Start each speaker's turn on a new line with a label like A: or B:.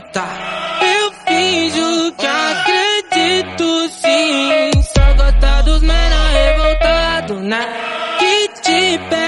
A: Eu finjo que acredito sim. Só gota dos mera revoltado, né? Que te pega.